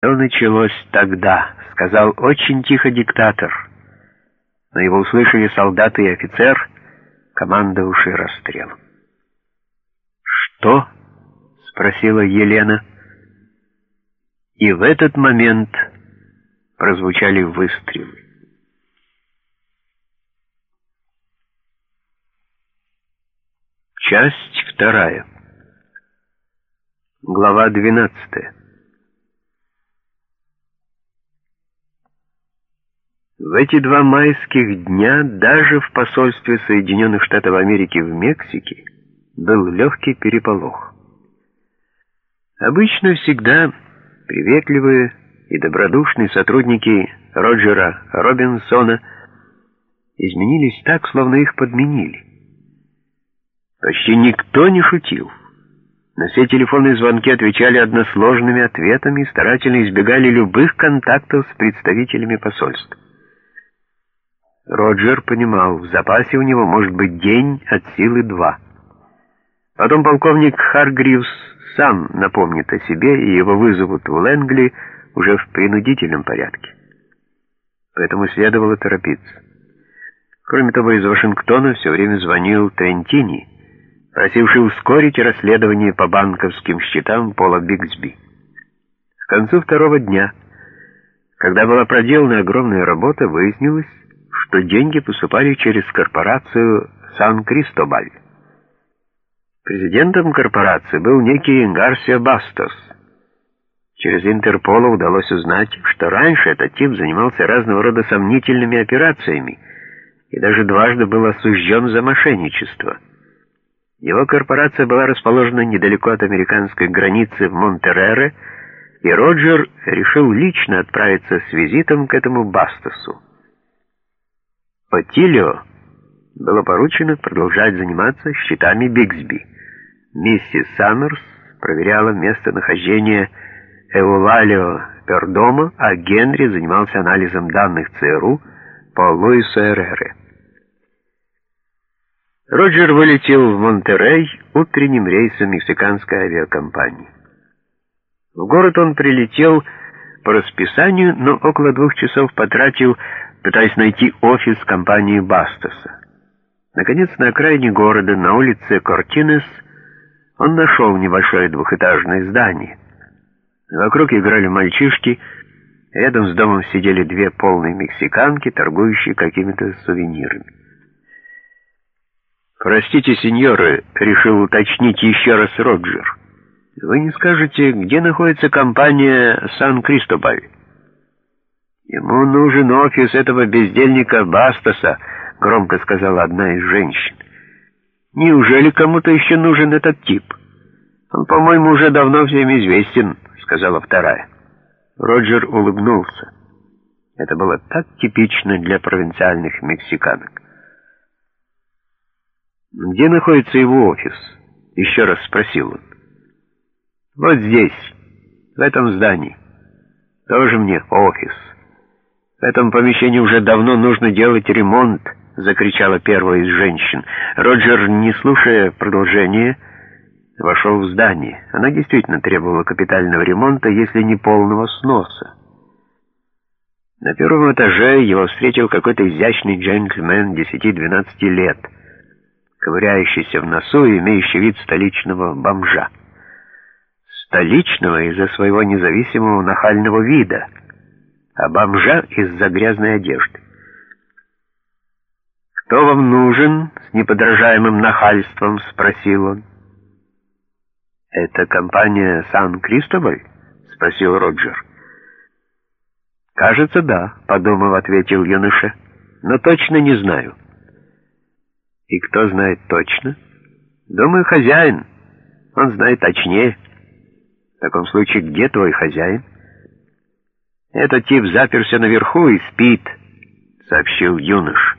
«Все началось тогда», — сказал очень тихо диктатор. Но его услышали солдаты и офицер, командовавший расстрелом. «Что?» — спросила Елена. И в этот момент прозвучали выстрелы. Часть вторая. Глава двенадцатая. В эти два майских дня даже в посольстве Соединенных Штатов Америки в Мексике был легкий переполох. Обычно всегда приветливые и добродушные сотрудники Роджера Робинсона изменились так, словно их подменили. Почти никто не шутил. На все телефонные звонки отвечали односложными ответами и старательно избегали любых контактов с представителями посольств. Роджер понимал, в запасе у него может быть день от силы два. Потом полковник Харгривс сам напомнит о себе, и его вызовут в Лэнгли уже в принудительном порядке. Поэтому следовало торопиться. Кроме того, из Вашингтона все время звонил Трентини, просивший ускорить расследование по банковским счетам Пола Бигсби. К концу второго дня, когда была проделана огромная работа, выяснилось, что деньги поступали через корпорацию Сан-Кристобаль. Президентом корпорации был некий Гарсия Бастос. Через Интерпола удалось узнать, что раньше этот тип занимался разного рода сомнительными операциями и даже дважды был осужден за мошенничество. Его корпорация была расположена недалеко от американской границы в Монтерере, и Роджер решил лично отправиться с визитом к этому Бастосу. Отилио было поручено продолжать заниматься счетами Бигсби. Миссис Саммерс проверяла местонахождение Эулалио Пердома, а Генри занимался анализом данных ЦРУ по Луису Эррере. Роджер вылетел в Монтерей утренним рейсом мексиканской авиакомпании. В город он прилетел по расписанию, но около двух часов потратил пытаясь найти офис компании Бастаса. Наконец, на окраине города, на улице Кортинес, он нашел небольшое двухэтажное здание. Вокруг играли мальчишки, рядом с домом сидели две полные мексиканки, торгующие какими-то сувенирами. «Простите, сеньоры», — решил уточнить еще раз Роджер. «Вы не скажете, где находится компания «Сан-Кристобаль»?» «Ему нужен офис этого бездельника Бастаса», — громко сказала одна из женщин. «Неужели кому-то еще нужен этот тип?» «Он, по-моему, уже давно всем известен», — сказала вторая. Роджер улыбнулся. Это было так типично для провинциальных мексиканок. «Где находится его офис?» — еще раз спросил он. «Вот здесь, в этом здании. Тоже мне офис». «В этом помещении уже давно нужно делать ремонт», — закричала первая из женщин. Роджер, не слушая продолжения, вошел в здание. Она действительно требовала капитального ремонта, если не полного сноса. На первом этаже его встретил какой-то изящный джентльмен 10-12 лет, ковыряющийся в носу и имеющий вид столичного бомжа. Столичного из-за своего независимого нахального вида — а бомжа из-за грязной одежды. «Кто вам нужен?» — с неподражаемым нахальством спросил он. «Это компания Сан-Кристобаль?» — спросил Роджер. «Кажется, да», — подумав, ответил юноша. «Но точно не знаю». «И кто знает точно?» «Думаю, хозяин. Он знает точнее». «В таком случае, где твой хозяин?» «Этот тип заперся наверху и спит», — сообщил юнош.